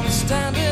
understand it.